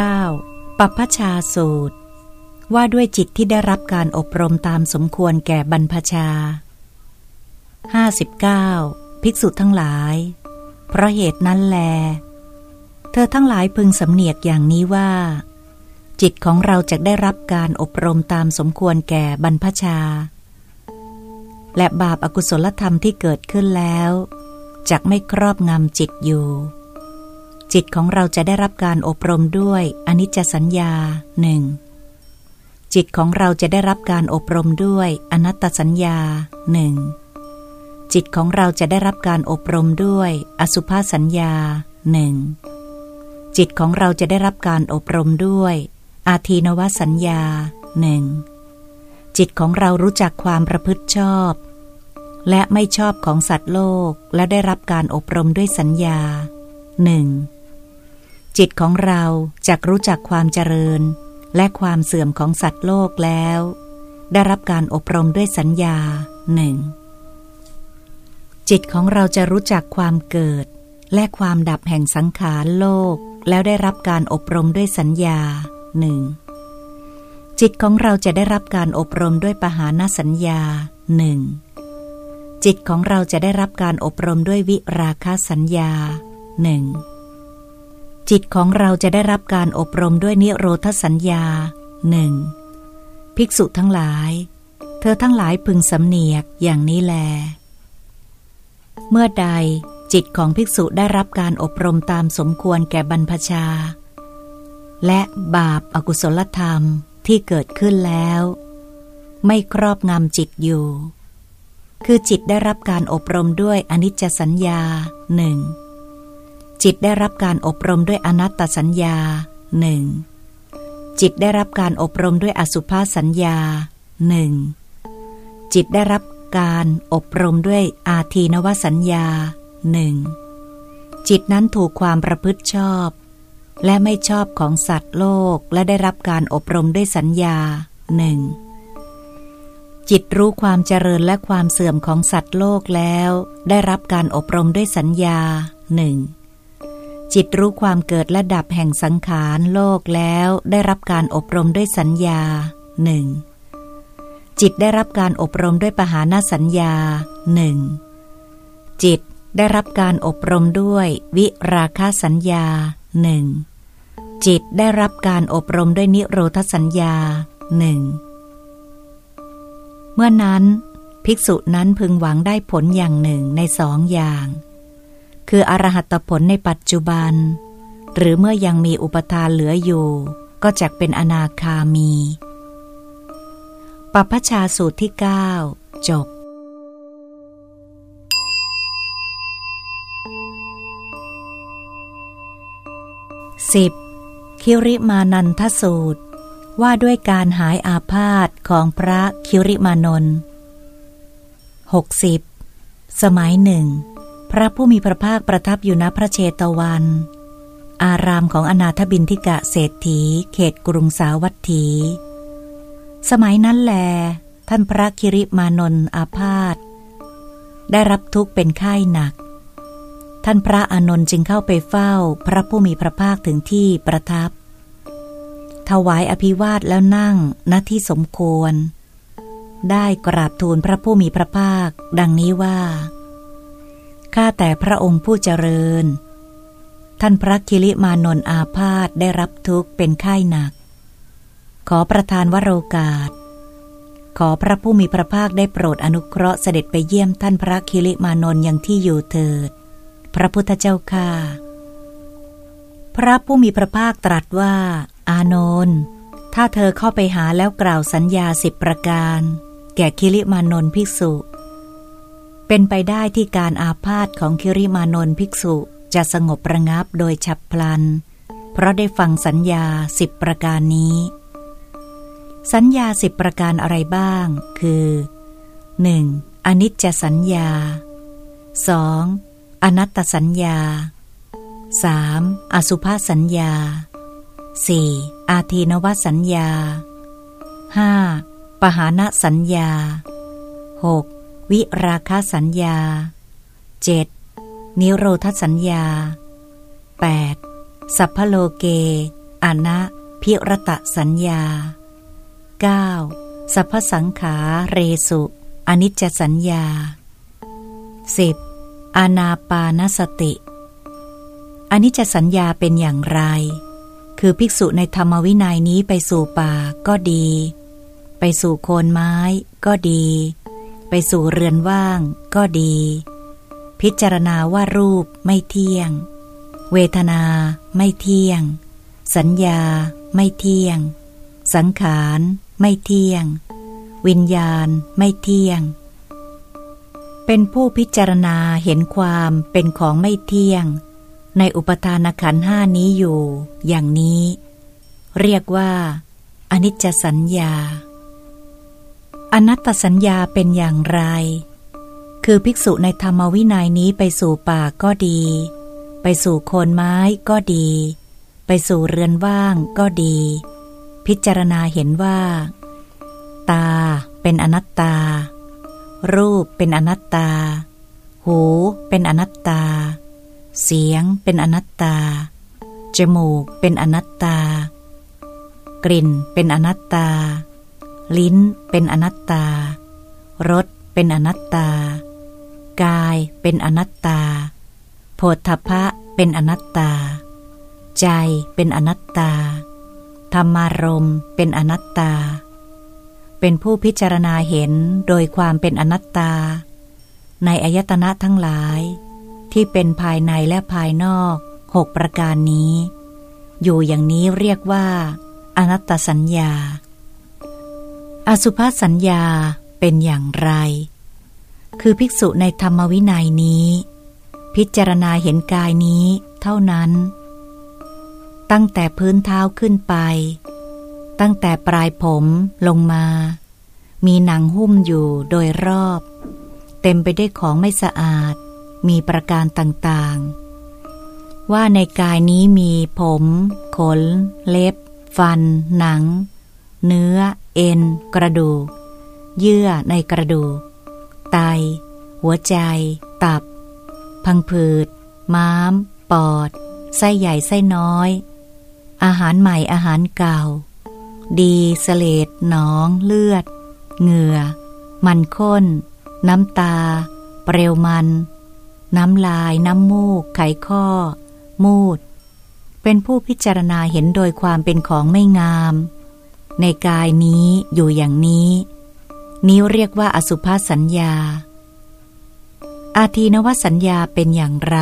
9. ปัพพชาสูตร ว่าด้วยจิตที่ได้รับการอบรมตามสมควรแก่บรรพชา 59. ภิกษุทั้งหลาย เพราะเหตุนั้นแล เธอทั้งหลายพึงสำเนียกอย่างนี้ว่า จิตของเราจะได้รับการอบรมตามสมควรแก่บรรพชา และบาปอากุศลธรรมที่เกิดขึ้นแล้วจะไม่ครอบงำจิตอยู่ จิตของเราจะได้รับการอบรมด้วยอนิจจสัญญาหนึ่งจิตของเราจะได้รับการอบรมด้วยอนัตตสัญญาหนึ่งจิตของเราจะได้รับการอบรมด้วย อสุภาสัญญาหนึ่งจิตของเราจะได้รับการอบรมด้วย อาทีนวสัญญาหนึ่งจิตของเรารู้จักความประพฤติชอบ และไม่ชอบของสัตว์โลกและได้รับการอบรมด้วยสัญญาหนึ่ง จิตของเราจะรู้จักความเจริญ และความเสื่อมของสัตว์โลกแล้ว ได้รับการอบรมด้วยสัญญาหนึ่งจิตของเราจะรู้จักความเกิด และความดับแห่งสังขารโลก แล้วได้รับการอบรมด้วยสัญญาหนึ่งจิตของเราจะได้รับการอบรมด้วยปหานสัญญาหนึ่งจิตของเราจะได้รับการอบรมด้วยวิราคาสัญญาหนึ่ง จิตของเราจะได้รับการอบรมด้วยนิโรธสัญญาหนึ่งภิกษุทั้งหลาย เธอทั้งหลายพึงสำเนียกอย่างนี้แล เมื่อใดจิตของภิกษุได้รับการอบรมตามสมควรแก่บรรพชา และบาปอากุศลธรรมที่เกิดขึ้นแล้ว ไม่ครอบงำจิตอยู่ คือจิตได้รับการอบรมด้วยอนิจจสัญญาหนึ่ง จิตได้รับการอบรมด้วยอนัตตสัญญาหนึ่งจิตได้รับการอบรมด้วยอสุภาสัญญาหนึ่งจิตได้รับการอบรมด้วยอาทีนวสัญญาหนึ่งจิตนั้นถูกความประพฤติชอบ และไม่ชอบของสัตว์โลกและได้รับการอบรมด้วยสัญญาหนึ่งจิตรู้ความเจริญและความเสื่อมของสัตว์โลกแล้ว ได้รับการอบรมด้วยสัญญาหนึ่ง จิตรู้ความเกิดและดับแห่งสังขารโลกแล้วได้รับการอบรมด้วยสัญญาหนึ่งจิตได้รับการอบรมด้วยปหานาสัญญาหนึ่งจิตได้รับการอบรมด้วยวิราคาสัญญาหนึ่งจิตได้รับการอบรมด้วยนิโรธสัญญาหนึ่งเมื่อนั้น ภิกษุนั้นพึงหวังได้ผลอย่างหนึ่งในสองอย่าง คืออรหัตผลในปัจจุบัน หรือเมื่อยังมีอุปทานเหลืออยู่ ก็จะเป็นอนาคามีปัพชาสูตรที่ 9 จบสิบคิริมานันทสูตร ว่าด้วยการหายอาพาธของพระคิริมานนท์หกสิบสมัยหนึ่ง พระผู้มีพระภาคประทับอยู่ณพระเชตวัน อารามของอนาถบินทิกะเศรษฐี เขตกรุงสาวัตถี สมัยนั้นแล ท่านพระคิริมานนอาพาธได้รับทุกข์เป็นไข้หนัก ท่านพระอานนท์จึงเข้าไปเฝ้าพระผู้มีพระภาคถึงที่ประทับ ถวายอภิวาทแล้วนั่งณที่สมควร ได้กราบทูลพระผู้มีพระภาค ดังนี้ว่า ข้าแต่พระองค์ผู้เจริญ ท่านพระคิริมานนอาพาธได้รับทุกข์เป็นไข้หนัก ขอประทานวโรกาส ขอพระผู้มีพระภาคได้โปรดอนุเคราะห์เสด็จไปเยี่ยมท่านพระคิริมานนอย่างที่อยู่เถิด พระพุทธเจ้าค่าพระผู้มีพระภาคตรัสว่า อานนท์ถ้าเธอเข้าไปหาแล้วกล่าวสัญญาสิบประการ แก่คิริมานนภิกษุ เป็นไปได้ที่การอาพาธของคิริมานนภิกษุจะสงบระงับโดยฉับพลัน เพราะได้ฟังสัญญาสิบประการนี้ สัญญาสิบประการอะไรบ้าง คือ 1. อนิจจสัญญา 2. อนัตตสัญญา 3. อสุภาสัญญา 4. อาทีนวสัญญา 5. ปหานะสัญญา 6. วิราคสัญญา 7. นิโรธสัญญา 8. สัพพโลเกอนะพิรตะสัญญา 9. สัพพสังขาเรสุอนิจจสัญญา 10. อานาปานสติอนิจจสัญญาเป็นอย่างไร คือภิกษุในธรรมวินัยนี้ไปสู่ป่าก็ดี ไปสู่โคนไม้ก็ดี ไปสู่เรือนว่างก็ดี พิจารณาว่ารูปไม่เที่ยง เวทนาไม่เที่ยง สัญญาไม่เที่ยง สังขารไม่เที่ยง วิญญาณไม่เที่ยง เป็นผู้พิจารณาเห็นความเป็นของไม่เที่ยง ในอุปทานขันห้านี้อยู่ อย่างนี้ เรียกว่า อนิจจสัญญา อนัตตสัญญาเป็นอย่างไร คือภิกษุในธรรมวินัยนี้ไปสู่ป่าก็ดี ไปสู่โคนไม้ก็ดี ไปสู่เรือนว่างก็ดี พิจารณาเห็นว่า ตาเป็นอนัตตา รูปเป็นอนัตตา หูเป็นอนัตตา เสียงเป็นอนัตตา จมูกเป็นอนัตตา กลิ่นเป็นอนัตตา ลิ้นเป็นอนัตตา รสเป็นอนัตตา กายเป็นอนัตตา โพธพะเป็นอนัตตา ใจเป็นอนัตตา ธรรมารมเป็นอนัตตา เป็นผู้พิจารณาเห็นโดยความเป็นอนัตตา ในอายตนะทั้งหลาย ที่เป็นภายในและภายนอกหกประการนี้ อยู่อย่างนี้เรียกว่า อนัตตสัญญา อสุภสัญญาเป็นอย่างไร คือภิกษุในธรรมวินัยนี้ พิจารณาเห็นกายนี้เท่านั้น ตั้งแต่พื้นเท้าขึ้นไป ตั้งแต่ปลายผมลงมา มีหนังหุ้มอยู่โดยรอบ เต็มไปได้วยของไม่สะอาด มีประการต่างๆ ว่าในกายนี้มีผม ขน เล็บ ฟัน หนัง เนื้อ เอ็น กระดูก เยื่อในกระดูก ไต หัวใจ ตับ พังผืด ม้าม ปอด ไส้ใหญ่ไส้น้อย อาหารใหม่อาหารเก่า ดีสเลดหนอง เลือด เหงื่อ มันข้น น้ำตา เปลวมัน น้ำลาย น้ำมูก ไขข้อ มูด เป็นผู้พิจารณาเห็นโดยความเป็นของไม่งาม ในกายนี้อยู่อย่างนี้ นี้เรียกว่าอสุภาสัญญา อาทีนวสัญญาเป็นอย่างไร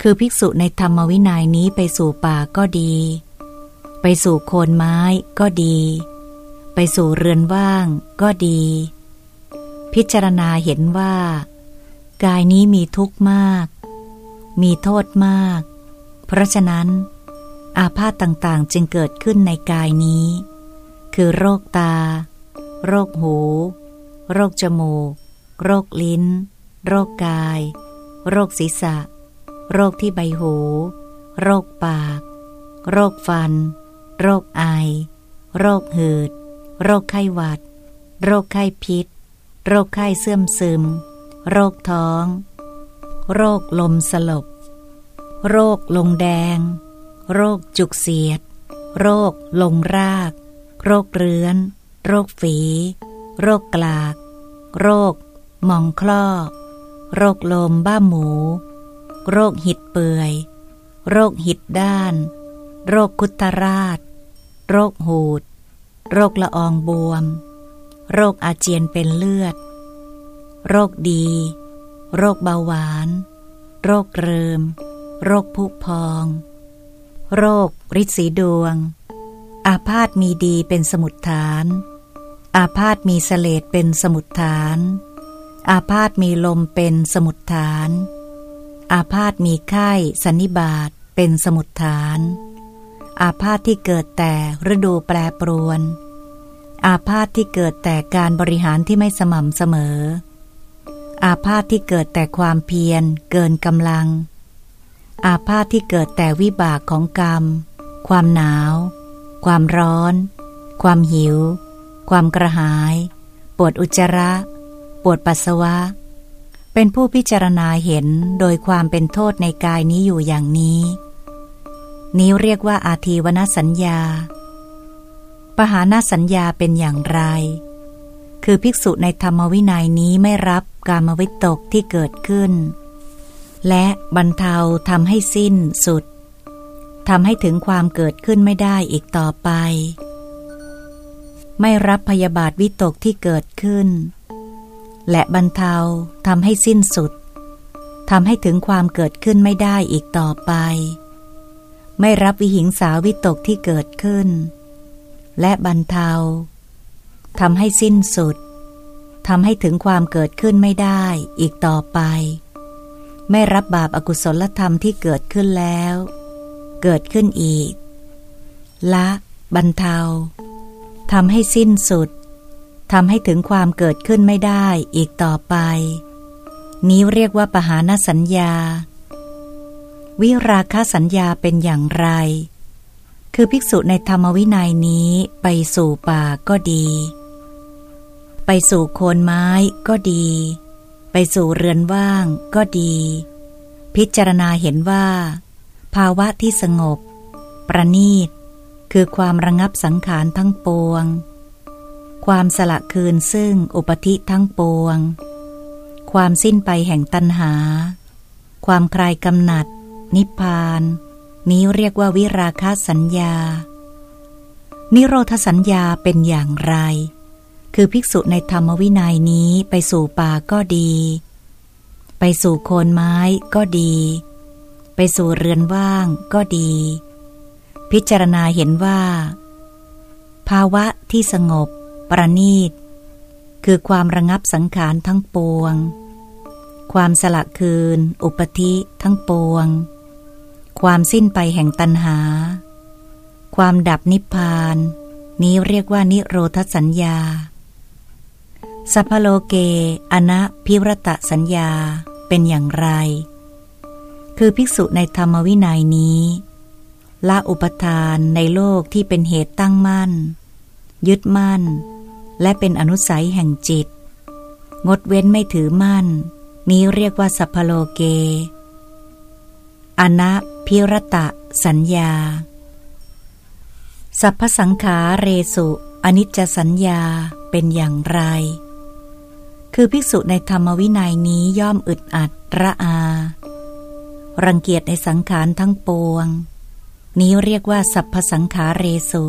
คือภิกษุในธรรมวินัยนี้ไปสู่ป่าก็ดี ไปสู่โคนไม้ก็ดี ไปสู่เรือนว่างก็ดี พิจารณาเห็นว่า กายนี้มีทุกข์มาก มีโทษมาก เพราะฉะนั้น อาพาธต่างๆจึงเกิดขึ้นในกายนี้ คือโรคตา โรคหู โรคจมูก โรคลิ้น โรคกาย โรคศีรษะ โรคที่ใบหู โรคปาก โรคฟัน โรคไอ โรคหืด โรคไข้หวัด โรคไข้พิษ โรคไข้เสื่อมซึม โรคท้อง โรคลมสลบ โรคลงแดง โรคจุกเสียด โรคลงราก โรคเรื้อน โรคฝี โรคกลาก โรคมองคลอโรคลมบ้าหมู โรคหิดเปื่อย โรคหิดด้าน โรคคุตราช โรคหูด โรคละอองบวม โรคอาเจียนเป็นเลือด โรคดี โรคเบาหวาน โรคเริม โรคผุพอง โรคริดสีดวง อาพาธมีดีเป็นสมุดฐาน อาพาธมีเสลดเป็นสมุดฐาน อาพาธมีลมเป็นสมุดฐาน อาพาธมีไข้สันนิบาตเป็นสมุดฐาน อาพาธที่เกิดแต่ฤดูแปรปรวน อาพาธที่เกิดแต่การบริหารที่ไม่สม่ำเสมอ อาพาธที่เกิดแต่ความเพียรเกินกำลัง อาพาธที่เกิดแต่วิบากของกรรม ความหนาว ความร้อน ความหิว ความกระหาย ปวดอุจจาระ ปวดปัสสาวะ เป็นผู้พิจารณาเห็นโดยความเป็นโทษในกายนี้อยู่อย่างนี้ นี้เรียกว่าอาทีวนสัญญา ปหานสัญญาเป็นอย่างไร คือภิกษุในธรรมวินัยนี้ไม่รับกามวิตกที่เกิดขึ้น และบรรเทาทำให้สิ้นสุดทำให้ถึงความเกิดขึ้นไม่ได้อีกต่อไป ไม่รับพยาบาทวิตกที่เกิดขึ้น และบรรเทาทำให้สิ้นสุดทำให้ถึงความเกิดขึ้นไม่ได้อีกต่อไป ไม่รับวิหิงสาวิตกที่เกิดขึ้น และบรรเทาทำให้สิ้นสุดทำให้ถึงความเกิดขึ้นไม่ได้อีกต่อไป ไม่รับบาปอากุศลธรรมที่เกิดขึ้นแล้ว เกิดขึ้นอีก ละ บรรเทาทำให้สิ้นสุดทำให้ถึงความเกิดขึ้นไม่ได้อีกต่อไป นี้เรียกว่าปหานสัญญา วิราคสัญญาเป็นอย่างไร คือภิกษุในธรรมวินัยนี้ไปสู่ป่าก็ดี ไปสู่โคนไม้ก็ดี ไปสู่เรือนว่างก็ดี พิจารณาเห็นว่า ภาวะที่สงบ ประณีต คือความระงับสังขารทั้งปวง ความสละคืนซึ่งอุปธิทั้งปวง ความสิ้นไปแห่งตัณหา ความคลายกำหนัด นิพพาน นี้เรียกว่าวิราคะสัญญา นิโรธสัญญาเป็นอย่างไร คือภิกษุในธรรมวินัยนี้ไปสู่ป่าก็ดี ไปสู่โคนไม้ก็ดี ไปสู่เรือนว่างก็ดี พิจารณาเห็นว่า ภาวะที่สงบ ประณีต คือความระงับสังขารทั้งปวง ความสละคืน อุปธิทั้งปวง ความสิ้นไปแห่งตัณหา ความดับนิพพานนี้เรียกว่านิโรธสัญญา สัพโลเก อนะพิรตะสัญญาเป็นอย่างไร คือภิกษุในธรรมวินัยนี้ละอุปทานในโลกที่เป็นเหตุตั้งมั่น ยึดมั่น และเป็นอนุสัยแห่งจิต งดเว้นไม่ถือมั่น นี้เรียกว่าสัพพโลเก อนะพิรตะสัญญา สัพพสังขาเรสุ อนิจจสัญญาเป็นอย่างไร คือภิกษุในธรรมวินัยนี้ย่อมอึดอัดระอา รังเกียจในสังขารทั้งปวง นี้เรียกว่าสัพพสังขาเรสุ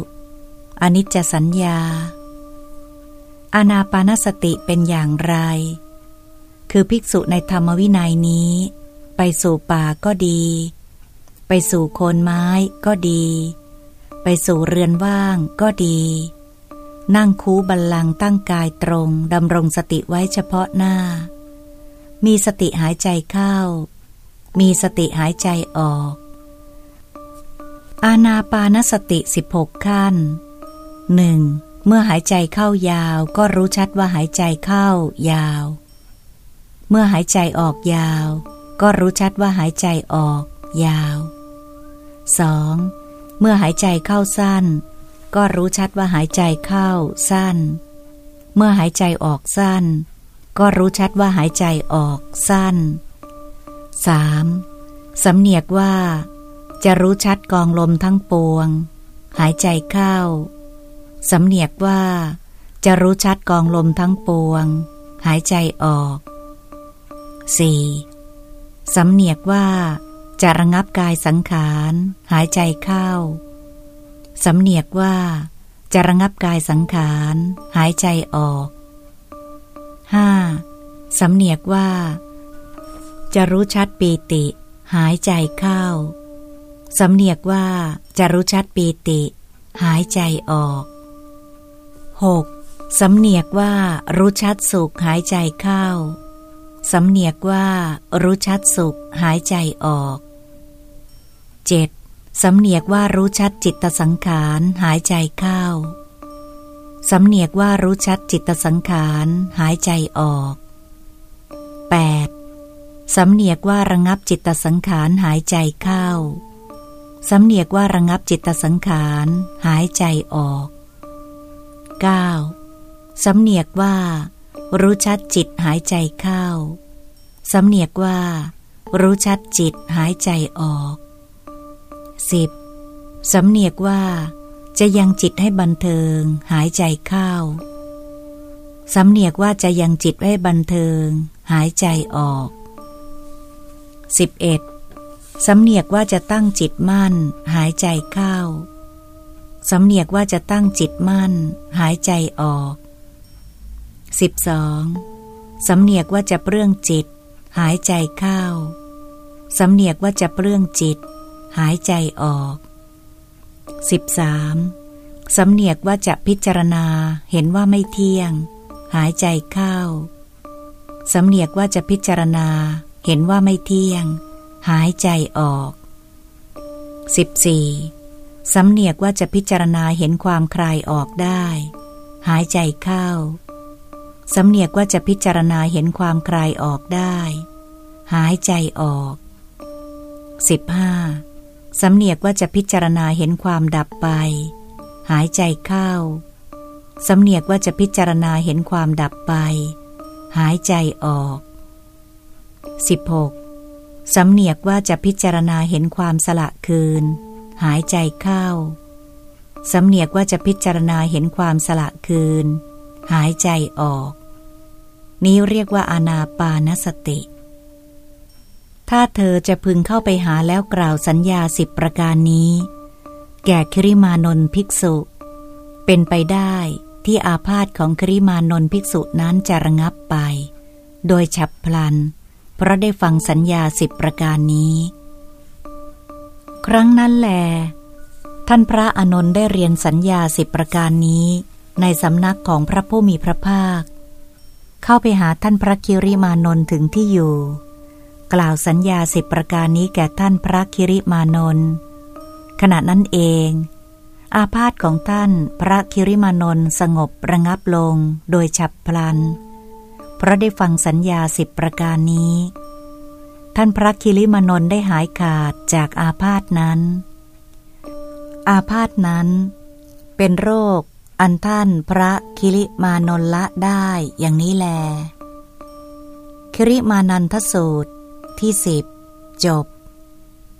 อนิจจสัญญา อานาปานสติเป็นอย่างไร คือภิกษุในธรรมวินัยนี้ ไปสู่ป่าก็ดี ไปสู่โคนไม้ก็ดี ไปสู่เรือนว่างก็ดี นั่งคูบัลลังตั้งกายตรงดำรงสติไว้เฉพาะหน้า มีสติหายใจเข้า มีสติหายใจออก อาณาปานสติสิบหกขั้นหนึ่งเมื่อหายใจเข้ายาวก็รู้ชัดว่าหายใจเข้ายาว เมื่อหายใจออกยาว ก็รู้ชัดว่าหายใจออกยาว 2. เมื่อหายใจเข้าสั้น ก็รู้ชัดว่าหายใจเข้าสั้น เมื่อหายใจออกสั้น ก็รู้ชัดว่าหายใจออกสั้น 3. สำเนียกว่า จะรู้ชัดกองลมทั้งปวง หายใจเข้า สำเนียกว่า จะรู้ชัดกองลมทั้งปวง หายใจออก 4. สำเนียกว่า จะระงับกายสังขาร หายใจเข้า สำเนียกว่า จะระงับกายสังขาร หายใจออก 5. สำเนียกว่า จะรู้ชัดปีติ หายใจเข้า สำเนียกว่าจะรู้ชัดปีติ หายใจออก 6. สำเนียกว่ารู้ชัดสุขหายใจเข้า สำเนียกว่ารู้ชัดสุขหายใจออก 7. สำเนียกว่ารู้ชัดจิตสังขารหายใจเข้า สำเนียกว่ารู้ชัดจิตสังขารหายใจออก 8. สำเนียกว่าระงับจิตสังขารหายใจเข้า สำเนียกว่าระงับจิตสังขารหายใจออก 9. สำเนียกว่า รู้ชัดจิตหายใจเข้า สำเนียกว่า รู้ชัดจิตหายใจออก 10. สำเนียกว่า จะยังจิตให้บันเทิง หายใจเข้า สำเนียกว่าจะยังจิตให้บันเทิง หายใจออก 11. สำเนียกว่าจะตั้งจิตมั่น หายใจเข้า สำเนียกว่าจะตั้งจิตมั่น หายใจออก 12. สำเนียกว่าจะเปลื้องจิต หายใจเข้า สำเนียกว่าจะเปลื้องจิต หายใจออก 13. สำเนียกว่าจะพิจารณาเห็นว่าไม่เที่ยง หายใจเข้า สำเนียกว่าจะพิจารณาเห็นว่าไม่เที่ยง หายใจออก 14. สำเนียกว่าจะพิจารณาเห็นความคลายออกได้ หายใจเข้า สำเนียกว่าจะพิจารณาเห็นความคลายออกได้ หายใจออก 15. สำเนียกว่าจะพิจารณาเห็นความดับไป หายใจเข้า สำเนียกว่าจะพิจารณาเห็นความดับไป หายใจออก 16. สำเนียกว่าจะพิจารณาเห็นความสละคืน หายใจเข้า สำเนียกว่าจะพิจารณาเห็นความสละคืน หายใจออก นี้เรียกว่าอานาปานสติ ถ้าเธอจะพึงเข้าไปหาแล้วกล่าวสัญญาสิบประการนี้ แก่คริมานนภิกษุ เป็นไปได้ที่อาพาธของคริมานนภิกษุนั้นจะระงับไป โดยฉับพลัน เพราะได้ฟังสัญญาสิบประการนี้ ครั้งนั้นแล ท่านพระอนนท์ได้เรียนสัญญาสิบประการนี้ ในสำนักของพระผู้มีพระภาค เข้าไปหาท่านพระคิริมานนท์ถึงที่อยู่ กล่าวสัญญาสิบประการนี้แก่ท่านพระคิริมานนท์ขณะนั้นเอง อาพาธของท่านพระคิริมานนท์สงบระงับลงโดยฉับพลัน เพราะได้ฟังสัญญาสิบประการนี้ ท่านพระคิริมานนได้หายขาดจากอาพาธนั้น อาพาธนั้น เป็นโรคอันท่านพระคิริมานนละได้อย่างนี้แล คิริมานันทสูตร ที่สิบจบ